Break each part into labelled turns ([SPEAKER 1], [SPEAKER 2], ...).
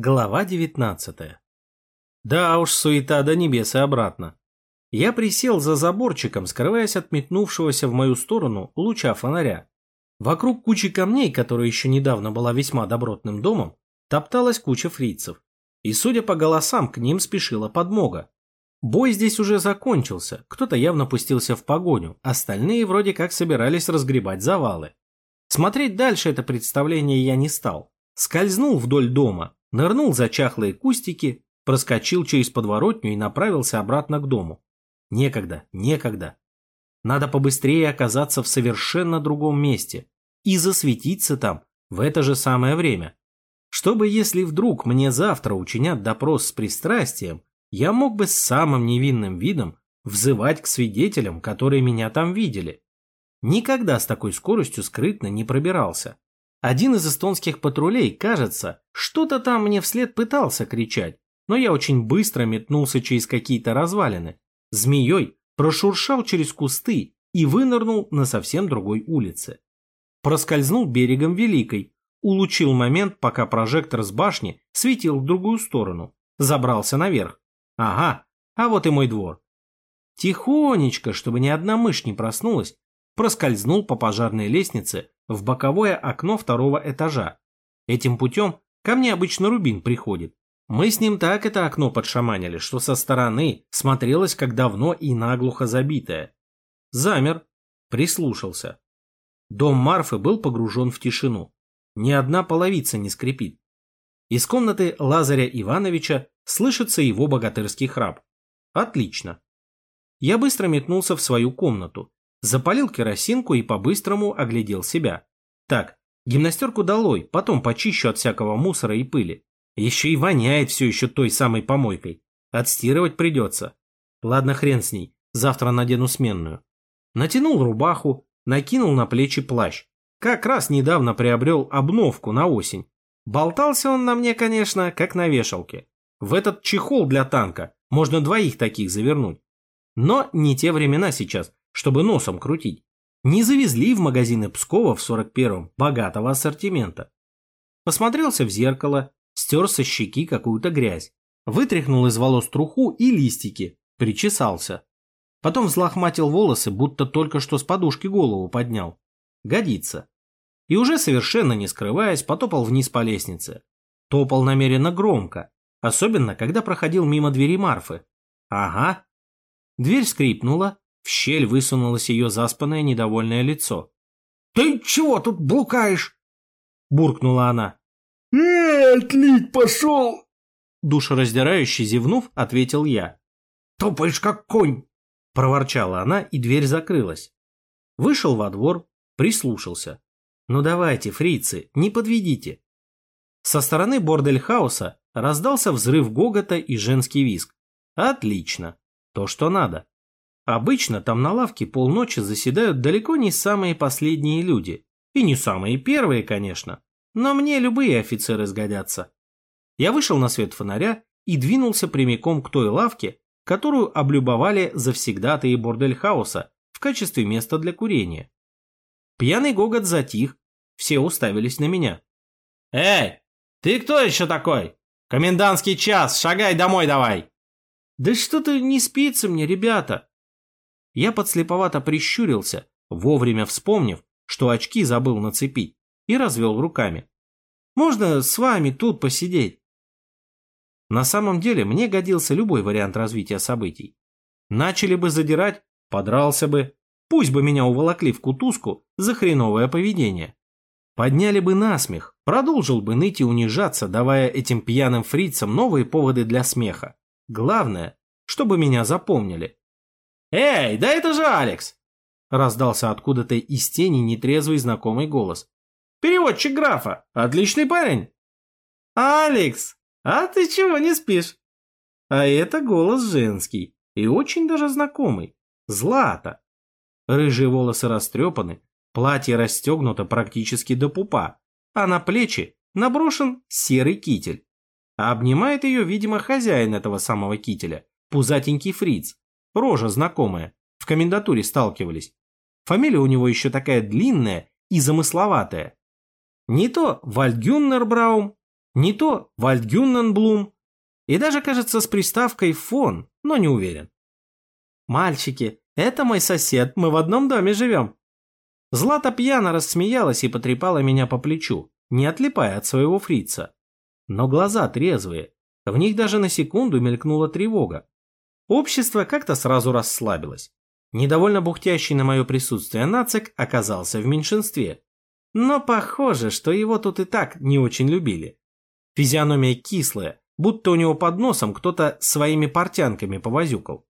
[SPEAKER 1] Глава 19 Да уж, суета до небес и обратно. Я присел за заборчиком, скрываясь от метнувшегося в мою сторону луча фонаря. Вокруг кучи камней, которая еще недавно была весьма добротным домом, топталась куча фрицев. И, судя по голосам, к ним спешила подмога. Бой здесь уже закончился, кто-то явно пустился в погоню, остальные вроде как собирались разгребать завалы. Смотреть дальше это представление я не стал. Скользнул вдоль дома, нырнул за чахлые кустики, проскочил через подворотню и направился обратно к дому. Некогда, некогда. Надо побыстрее оказаться в совершенно другом месте и засветиться там в это же самое время. Чтобы, если вдруг мне завтра учинят допрос с пристрастием, я мог бы с самым невинным видом взывать к свидетелям, которые меня там видели. Никогда с такой скоростью скрытно не пробирался. Один из эстонских патрулей, кажется, что-то там мне вслед пытался кричать, но я очень быстро метнулся через какие-то развалины. Змеей прошуршал через кусты и вынырнул на совсем другой улице. Проскользнул берегом Великой, улучил момент, пока прожектор с башни светил в другую сторону, забрался наверх. Ага, а вот и мой двор. Тихонечко, чтобы ни одна мышь не проснулась, проскользнул по пожарной лестнице в боковое окно второго этажа. Этим путем ко мне обычно Рубин приходит. Мы с ним так это окно подшаманили, что со стороны смотрелось как давно и наглухо забитое. Замер, прислушался. Дом Марфы был погружен в тишину. Ни одна половица не скрипит. Из комнаты Лазаря Ивановича слышится его богатырский храп. Отлично. Я быстро метнулся в свою комнату, Запалил керосинку и по-быстрому оглядел себя. Так, гимнастерку долой, потом почищу от всякого мусора и пыли. Еще и воняет все еще той самой помойкой. Отстирывать придется. Ладно, хрен с ней, завтра надену сменную. Натянул рубаху, накинул на плечи плащ. Как раз недавно приобрел обновку на осень. Болтался он на мне, конечно, как на вешалке. В этот чехол для танка можно двоих таких завернуть. Но не те времена сейчас, чтобы носом крутить. Не завезли в магазины Пскова в 41-м богатого ассортимента. Посмотрелся в зеркало, стер со щеки какую-то грязь, вытряхнул из волос труху и листики, причесался. Потом взлохматил волосы, будто только что с подушки голову поднял. Годится. И уже совершенно не скрываясь, потопал вниз по лестнице. Топал намеренно громко, особенно когда проходил мимо двери Марфы. Ага. Дверь скрипнула, в щель высунулось ее заспанное недовольное лицо.
[SPEAKER 2] «Ты чего тут блукаешь?»
[SPEAKER 1] — буркнула она.
[SPEAKER 2] «Эй, отлить пошел!»
[SPEAKER 1] Душераздирающе зевнув, ответил я.
[SPEAKER 2] «Топаешь как конь!»
[SPEAKER 1] — проворчала она, и дверь закрылась. Вышел во двор, прислушался. «Ну давайте, фрицы, не подведите!» Со стороны бордельхауса раздался взрыв гогота и женский визг. Отлично. То, что надо. Обычно там на лавке полночи заседают далеко не самые последние люди. И не самые первые, конечно. Но мне любые офицеры сгодятся. Я вышел на свет фонаря и двинулся прямиком к той лавке, которую облюбовали завсегдатые бордельхауса в качестве места для курения. Пьяный гогот затих, все уставились на меня.
[SPEAKER 3] «Эй, ты кто еще такой? Комендантский час, шагай домой давай!»
[SPEAKER 1] «Да что-то не спится мне, ребята!» Я подслеповато прищурился, вовремя вспомнив, что очки забыл нацепить, и развел руками. «Можно с вами тут посидеть?» На самом деле мне годился любой вариант развития событий. Начали бы задирать, подрался бы, пусть бы меня уволокли в кутузку за хреновое поведение. Подняли бы насмех, продолжил бы ныть и унижаться, давая этим пьяным фрицам новые поводы для смеха. Главное, чтобы меня запомнили.
[SPEAKER 3] «Эй, да это же Алекс!»
[SPEAKER 1] Раздался откуда-то из тени нетрезвый знакомый голос.
[SPEAKER 3] «Переводчик графа! Отличный парень!»
[SPEAKER 1] «Алекс, а ты чего не спишь?» А это голос женский и очень даже знакомый. Злата. Рыжие волосы растрепаны, платье расстегнуто практически до пупа, а на плечи наброшен серый китель. А обнимает ее, видимо, хозяин этого самого кителя, пузатенький фриц, Рожа знакомая. В комендатуре сталкивались. Фамилия у него еще такая длинная и замысловатая. Не то Вальгюннербраум, Не то Вальдгюнненблум. И даже, кажется, с приставкой «фон», но не уверен. «Мальчики, это мой сосед, мы в одном доме живем». Злата пьяно рассмеялась и потрепала меня по плечу, не отлипая от своего фрица. Но глаза трезвые, в них даже на секунду мелькнула тревога. Общество как-то сразу расслабилось. Недовольно бухтящий на мое присутствие нацик оказался в меньшинстве. Но похоже, что его тут и так не очень любили. Физиономия кислая, будто у него под носом кто-то своими портянками повозюкал.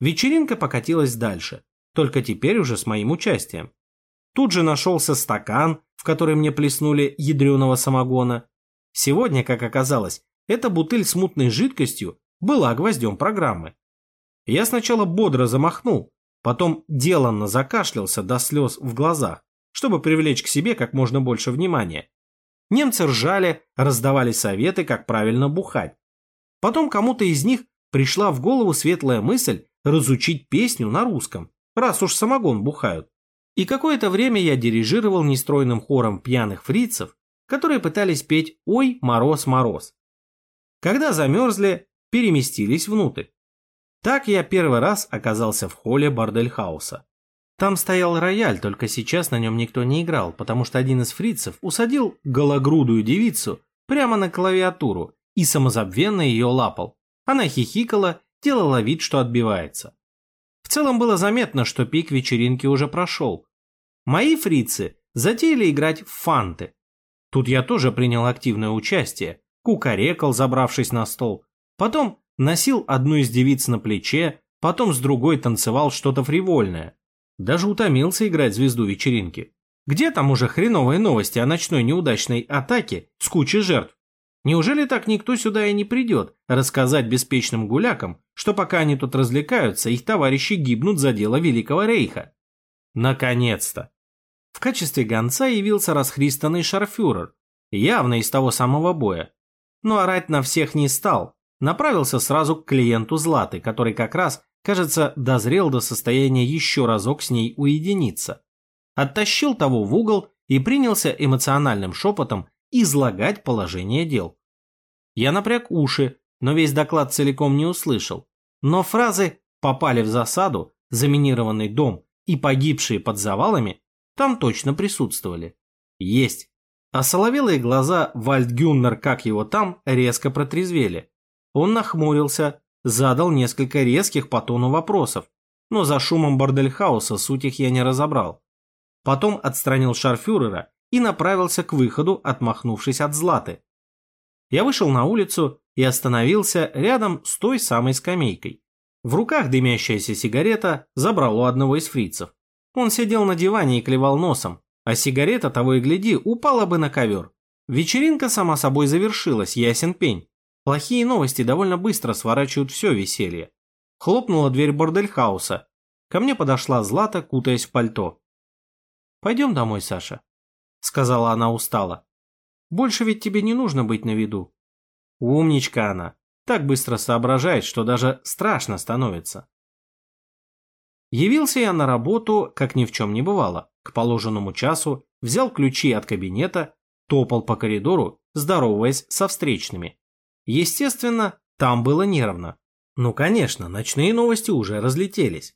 [SPEAKER 1] Вечеринка покатилась дальше, только теперь уже с моим участием. Тут же нашелся стакан, в который мне плеснули ядреного самогона. Сегодня, как оказалось, эта бутыль с мутной жидкостью была гвоздем программы. Я сначала бодро замахнул, потом деланно закашлялся до слез в глазах, чтобы привлечь к себе как можно больше внимания. Немцы ржали, раздавали советы, как правильно бухать. Потом кому-то из них пришла в голову светлая мысль разучить песню на русском, раз уж самогон бухают. И какое-то время я дирижировал нестройным хором пьяных фрицев, которые пытались петь «Ой, мороз, мороз». Когда замерзли, переместились внутрь. Так я первый раз оказался в холле бордельхауса. Там стоял рояль, только сейчас на нем никто не играл, потому что один из фрицев усадил гологрудую девицу прямо на клавиатуру и самозабвенно ее лапал. Она хихикала, делала вид, что отбивается. В целом было заметно, что пик вечеринки уже прошел. Мои фрицы затеяли играть в фанты. Тут я тоже принял активное участие, кукарекал, забравшись на стол, Потом носил одну из девиц на плече, потом с другой танцевал что-то фривольное. Даже утомился играть звезду вечеринки. Где там уже хреновые новости о ночной неудачной атаке с кучей жертв? Неужели так никто сюда и не придет рассказать беспечным гулякам, что пока они тут развлекаются, их товарищи гибнут за дело Великого Рейха? Наконец-то! В качестве гонца явился расхристанный шарфюрер, явно из того самого боя. Но орать на всех не стал, направился сразу к клиенту Златы, который как раз, кажется, дозрел до состояния еще разок с ней уединиться. Оттащил того в угол и принялся эмоциональным шепотом излагать положение дел. Я напряг уши, но весь доклад целиком не услышал. Но фразы «попали в засаду», «заминированный дом» и «погибшие под завалами» там точно присутствовали. Есть. А соловелые глаза Вальдгюннер, как его там, резко протрезвели. Он нахмурился, задал несколько резких по тону вопросов, но за шумом бордельхауса суть их я не разобрал. Потом отстранил шарфюрера и направился к выходу, отмахнувшись от Златы. Я вышел на улицу и остановился рядом с той самой скамейкой. В руках дымящаяся сигарета забрал у одного из фрицев. Он сидел на диване и клевал носом, а сигарета, того и гляди, упала бы на ковер. Вечеринка сама собой завершилась, ясен пень. Плохие новости довольно быстро сворачивают все веселье. Хлопнула дверь бордельхауса. Ко мне подошла Злата, кутаясь в пальто. «Пойдем домой, Саша», — сказала она устало. «Больше ведь тебе не нужно быть на виду». Умничка она. Так быстро соображает, что даже страшно становится. Явился я на работу, как ни в чем не бывало. К положенному часу взял ключи от кабинета, топал по коридору, здороваясь со встречными. Естественно, там было нервно. Ну, конечно, ночные новости уже разлетелись.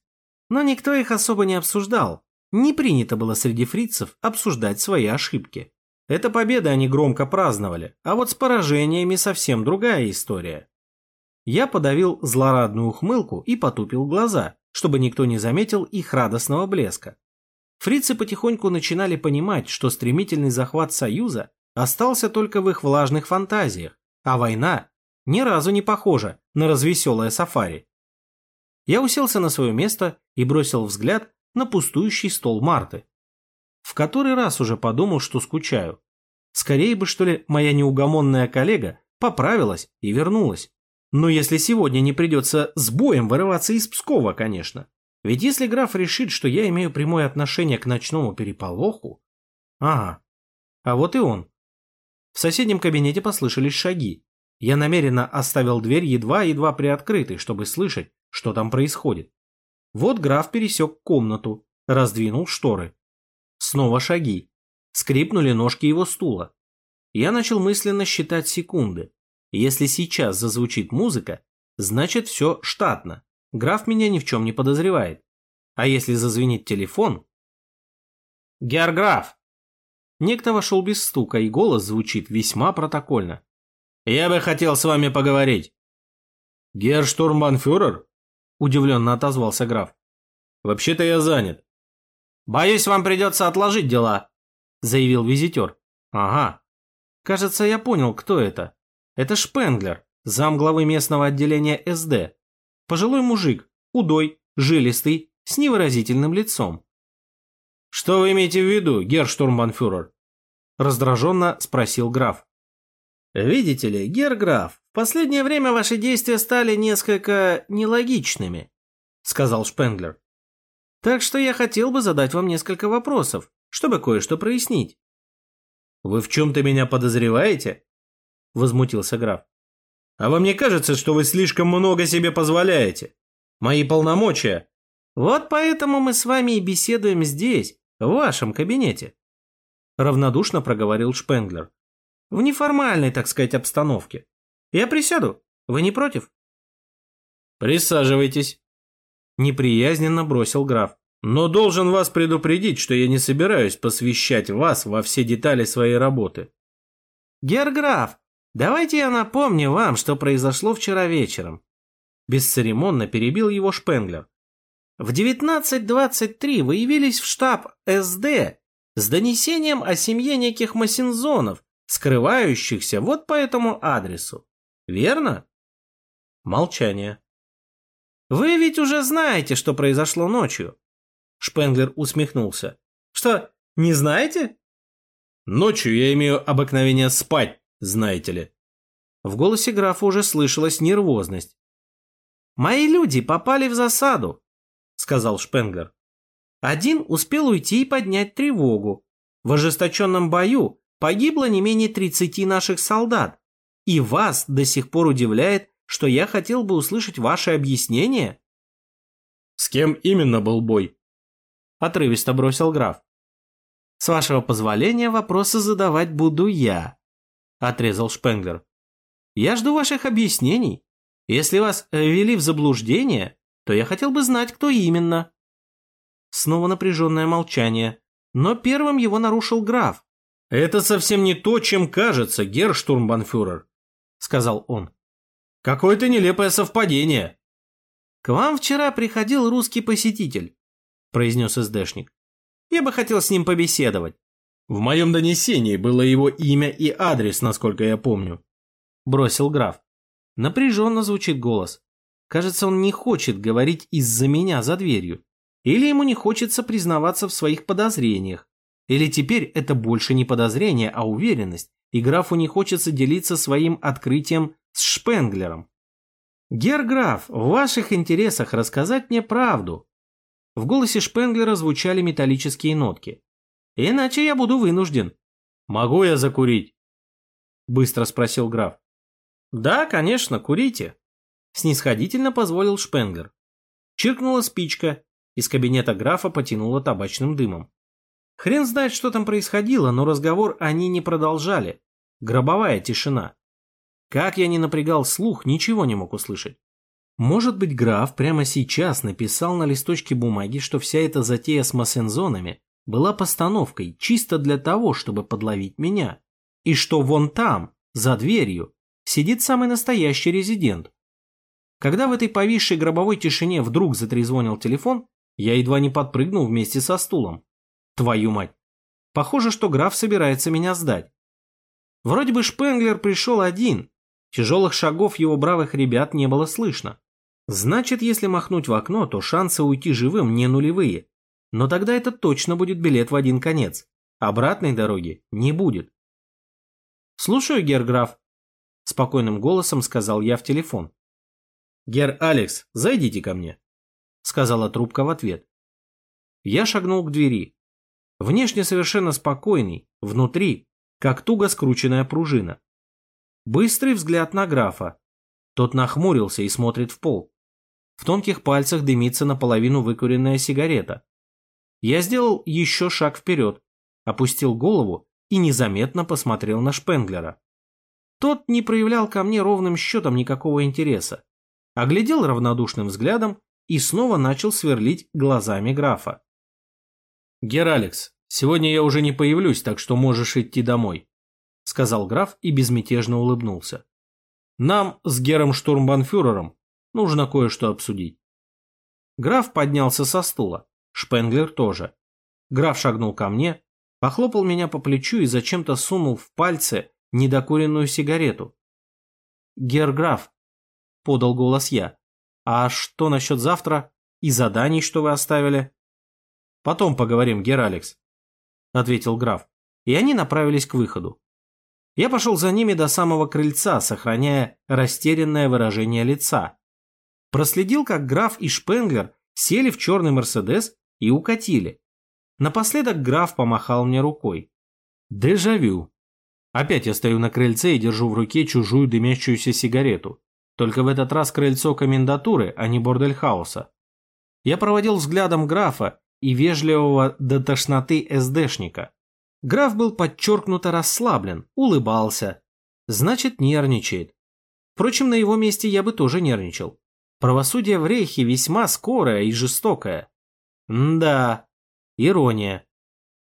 [SPEAKER 1] Но никто их особо не обсуждал. Не принято было среди фрицев обсуждать свои ошибки. Это победы они громко праздновали, а вот с поражениями совсем другая история. Я подавил злорадную ухмылку и потупил глаза, чтобы никто не заметил их радостного блеска. Фрицы потихоньку начинали понимать, что стремительный захват Союза остался только в их влажных фантазиях, а война ни разу не похожа на развеселое сафари. Я уселся на свое место и бросил взгляд на пустующий стол Марты. В который раз уже подумал, что скучаю. Скорее бы, что ли, моя неугомонная коллега поправилась и вернулась. Но если сегодня не придется с боем вырываться из Пскова, конечно. Ведь если граф решит, что я имею прямое отношение к ночному переполоху... Ага, а вот и он. В соседнем кабинете послышались шаги. Я намеренно оставил дверь едва-едва приоткрытой, чтобы слышать, что там происходит. Вот граф пересек комнату, раздвинул шторы. Снова шаги. Скрипнули ножки его стула. Я начал мысленно считать секунды. Если сейчас зазвучит музыка, значит все штатно. Граф меня ни в чем не подозревает. А если зазвенит телефон... Георграф! Некто вошел без стука, и голос звучит весьма протокольно. «Я бы хотел с вами поговорить».
[SPEAKER 3] «Герштурмбанфюрер?»
[SPEAKER 1] – удивленно отозвался граф.
[SPEAKER 3] «Вообще-то я занят».
[SPEAKER 1] «Боюсь, вам придется отложить дела», – заявил визитер. «Ага. Кажется, я понял, кто это. Это Шпенглер, замглавы местного отделения СД. Пожилой мужик, худой, жилистый, с невыразительным лицом.
[SPEAKER 3] «Что вы имеете в виду, герштурмбанфюрер?»
[SPEAKER 1] Раздраженно спросил граф. «Видите ли, герграф, в последнее время ваши действия стали несколько нелогичными», сказал Шпенглер. «Так что я хотел бы задать вам несколько вопросов, чтобы кое-что прояснить».
[SPEAKER 3] «Вы в чем-то меня подозреваете?» Возмутился граф. «А вам не кажется, что вы слишком много себе позволяете? Мои полномочия...»
[SPEAKER 1] «Вот поэтому мы с вами и беседуем здесь, в вашем кабинете», равнодушно проговорил Шпенглер. «В неформальной, так сказать, обстановке. Я присяду. Вы не против?»
[SPEAKER 3] «Присаживайтесь», неприязненно бросил граф. «Но должен вас предупредить, что я не собираюсь посвящать вас во все детали своей работы».
[SPEAKER 1] «Герграф, давайте я напомню вам, что произошло вчера вечером». Бесцеремонно перебил его Шпенглер. В 19.23 вы явились в штаб СД с донесением о семье неких Масинзонов, скрывающихся вот по этому адресу. Верно? Молчание. Вы ведь уже знаете, что произошло ночью. Шпенглер усмехнулся. Что, не знаете?
[SPEAKER 3] Ночью я имею обыкновение спать, знаете ли.
[SPEAKER 1] В голосе графа уже слышалась нервозность. Мои люди попали в засаду, сказал Шпенглер. Один успел уйти и поднять тревогу. В ожесточенном бою погибло не менее 30 наших солдат. И вас до сих пор удивляет, что я хотел бы услышать ваше объяснение?
[SPEAKER 3] С кем именно был бой?
[SPEAKER 1] Отрывисто бросил граф. С вашего позволения вопросы задавать буду я, отрезал Шпенглер. Я жду ваших объяснений. Если вас ввели в заблуждение, то я хотел бы знать, кто именно». Снова напряженное молчание, но первым его нарушил граф.
[SPEAKER 3] «Это совсем не то, чем кажется, герштурмбанфюрер», — сказал он. «Какое-то нелепое совпадение».
[SPEAKER 1] «К вам вчера приходил русский посетитель», — произнес СДшник. «Я бы хотел с ним побеседовать».
[SPEAKER 3] «В моем донесении было его имя и адрес, насколько я помню», — бросил граф.
[SPEAKER 1] Напряженно звучит голос. Кажется, он не хочет говорить из-за меня за дверью. Или ему не хочется признаваться в своих подозрениях. Или теперь это больше не подозрение, а уверенность, и графу не хочется делиться своим открытием с Шпенглером. «Герграф, в ваших интересах рассказать мне правду». В голосе Шпенглера звучали металлические нотки. «Иначе я буду вынужден».
[SPEAKER 3] «Могу я закурить?»
[SPEAKER 1] Быстро спросил граф. «Да, конечно, курите», снисходительно позволил Шпенглер. Чиркнула спичка, из кабинета графа потянуло табачным дымом. Хрен знает, что там происходило, но разговор они не продолжали. Гробовая тишина. Как я не напрягал слух, ничего не мог услышать. Может быть, граф прямо сейчас написал на листочке бумаги, что вся эта затея с массензонами была постановкой чисто для того, чтобы подловить меня. И что вон там, за дверью, сидит самый настоящий резидент, когда в этой повисшей гробовой тишине вдруг затрезвонил телефон, я едва не подпрыгнул вместе со стулом. Твою мать. Похоже, что граф собирается меня сдать. Вроде бы Шпенглер пришел один. Тяжелых шагов его бравых ребят не было слышно. Значит, если махнуть в окно, то шансы уйти живым не нулевые. Но тогда это точно будет билет в один конец. Обратной дороги не будет. «Слушаю, герграф», – спокойным голосом сказал я в телефон.
[SPEAKER 3] «Гер Алекс, зайдите ко мне», — сказала трубка в ответ.
[SPEAKER 1] Я шагнул к двери. Внешне совершенно спокойный, внутри, как туго скрученная пружина. Быстрый взгляд на графа. Тот нахмурился и смотрит в пол. В тонких пальцах дымится наполовину выкуренная сигарета. Я сделал еще шаг вперед, опустил голову и незаметно посмотрел на Шпенглера. Тот не проявлял ко мне ровным счетом никакого интереса, оглядел равнодушным взглядом и снова начал сверлить глазами графа. «Гер Алекс, сегодня я уже не появлюсь, так что можешь идти домой», сказал граф и безмятежно улыбнулся. «Нам с Гером Штурмбанфюрером нужно кое-что обсудить». Граф поднялся со стула, Шпенглер тоже. Граф шагнул ко мне, похлопал меня по плечу и зачем-то сунул в пальцы недокуренную сигарету. «Герграф», — подал голос я, — «а что насчет завтра и заданий, что вы оставили?» «Потом поговорим, Гер Алекс», — ответил граф, и они направились к выходу. Я пошел за ними до самого крыльца, сохраняя растерянное выражение лица. Проследил, как граф и Шпенглер сели в черный Мерседес и укатили. Напоследок граф помахал мне рукой. Дежавю. Опять я стою на крыльце и держу в руке чужую дымящуюся сигарету. Только в этот раз крыльцо комендатуры, а не бордельхауса. Я проводил взглядом графа и вежливого до тошноты СДшника. Граф был подчеркнуто расслаблен, улыбался. Значит, нервничает. Впрочем, на его месте я бы тоже нервничал. Правосудие в Рейхе весьма скорое и жестокое. М да, ирония.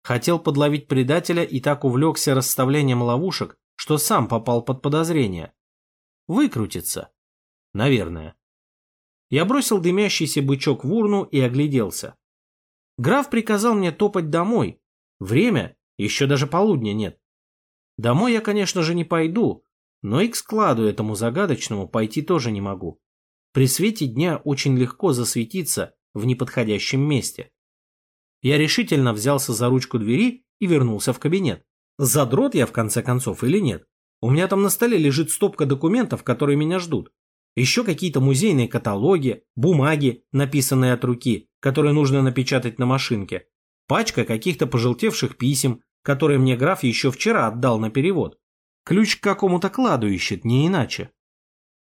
[SPEAKER 1] Хотел подловить предателя и так увлекся расставлением ловушек, что сам попал под подозрение. Выкрутится. Наверное. Я бросил дымящийся бычок в урну и огляделся. Граф приказал мне топать домой. Время, еще даже полудня нет. Домой я, конечно же, не пойду, но и к складу этому загадочному пойти тоже не могу. При свете дня очень легко засветиться в неподходящем месте. Я решительно взялся за ручку двери и вернулся в кабинет. Задрот я в конце концов или нет? У меня там на столе лежит стопка документов, которые меня ждут. Еще какие-то музейные каталоги, бумаги, написанные от руки, которые нужно напечатать на машинке. Пачка каких-то пожелтевших писем, которые мне граф еще вчера отдал на перевод. Ключ к какому-то кладу ищет, не иначе.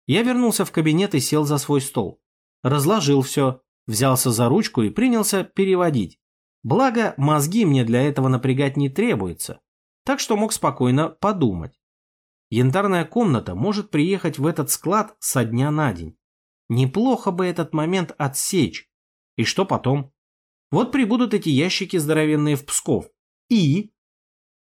[SPEAKER 1] Я вернулся в кабинет и сел за свой стол. Разложил все, взялся за ручку и принялся переводить. Благо, мозги мне для этого напрягать не требуется, так что мог спокойно подумать. Янтарная комната может приехать в этот склад со дня на день. Неплохо бы этот момент отсечь. И что потом? Вот прибудут эти ящики здоровенные в Псков. И?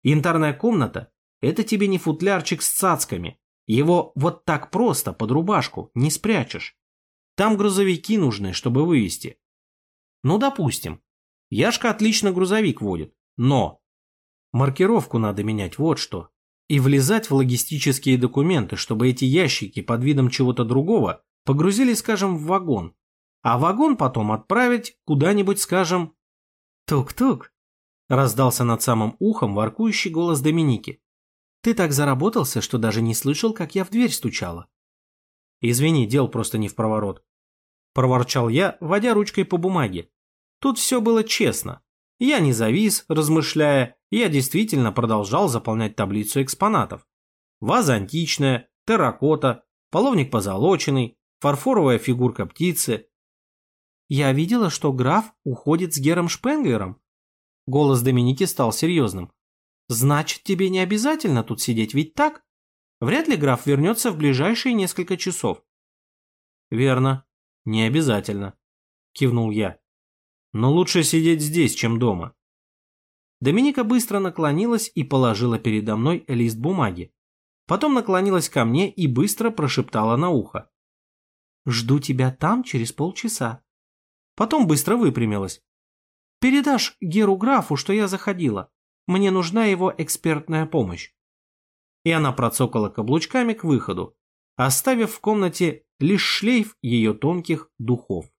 [SPEAKER 1] Янтарная комната – это тебе не футлярчик с цацками, его вот так просто под рубашку не спрячешь. Там грузовики нужны, чтобы вывести. Ну, допустим. Яшка отлично грузовик водит, но... Маркировку надо менять, вот что. И влезать в логистические документы, чтобы эти ящики под видом чего-то другого погрузили, скажем, в вагон. А вагон потом отправить куда-нибудь, скажем... Тук-тук. Раздался над самым ухом воркующий голос Доминики. Ты так заработался, что даже не слышал, как я в дверь стучала. Извини, дел просто не в проворот. Проворчал я, водя ручкой по бумаге. Тут все было честно. Я не завис, размышляя, я действительно продолжал заполнять таблицу экспонатов. Ваза античная, терракота, половник позолоченный, фарфоровая фигурка птицы. Я видела, что граф уходит с Гером Шпенглером. Голос Доминики стал серьезным. Значит, тебе не обязательно тут сидеть, ведь так? Вряд ли граф вернется в ближайшие несколько часов. Верно, не обязательно, кивнул я. Но лучше сидеть здесь, чем дома. Доминика быстро наклонилась и положила передо мной лист бумаги. Потом наклонилась ко мне и быстро прошептала на ухо. «Жду тебя там через полчаса». Потом быстро выпрямилась. «Передашь Геру графу, что я заходила. Мне нужна его экспертная помощь. И она процокала каблучками к выходу, оставив в комнате лишь шлейф ее тонких духов.